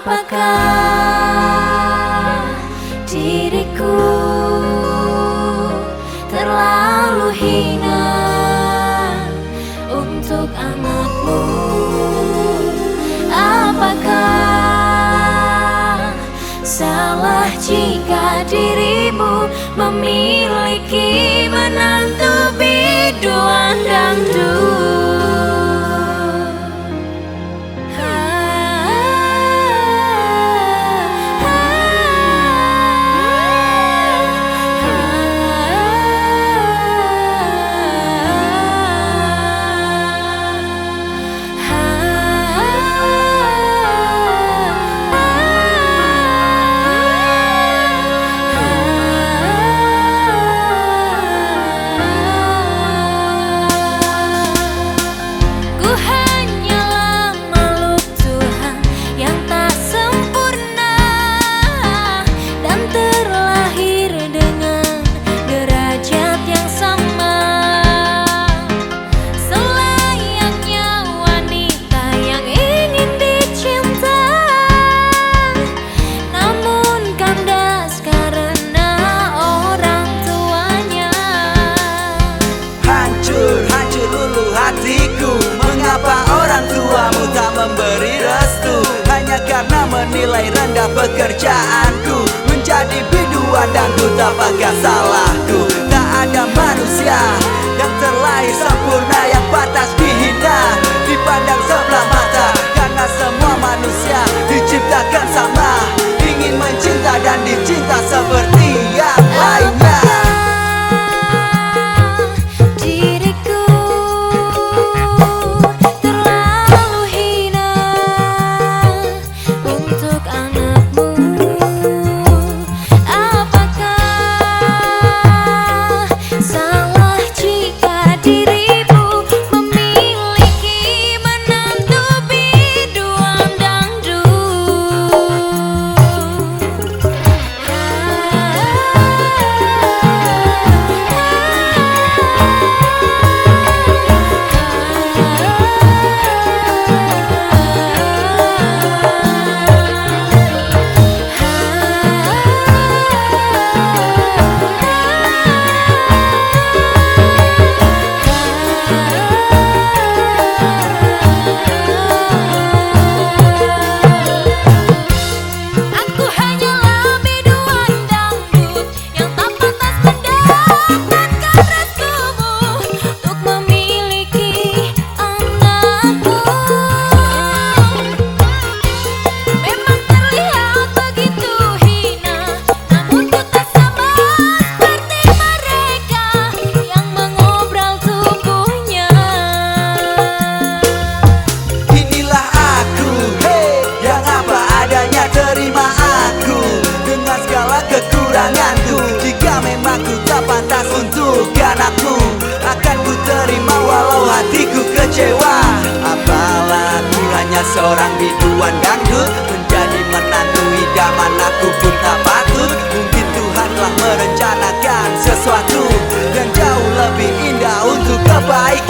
Apakah diriku terlalu hina untuk anakmu? Apakah salah jika dirimu memiliki menantu biduan dangdut? Pekerjaanku Menjadi biduan dan duta apakah salahku. Tak ada manusia yang terlahir sempurna Yang batas dihina. Dipandang sebelah mata Karena semua manusia diciptakan sama pantas untuk anakmu Akan ku terima walau hatiku kecewa. Apalah hanya seorang biduan dangdut. Menjadi menantu idaman aku pun tak patut. Mungkin Tuhan telah merencanakan sesuatu Yang jauh lebih indah untuk kebaikanku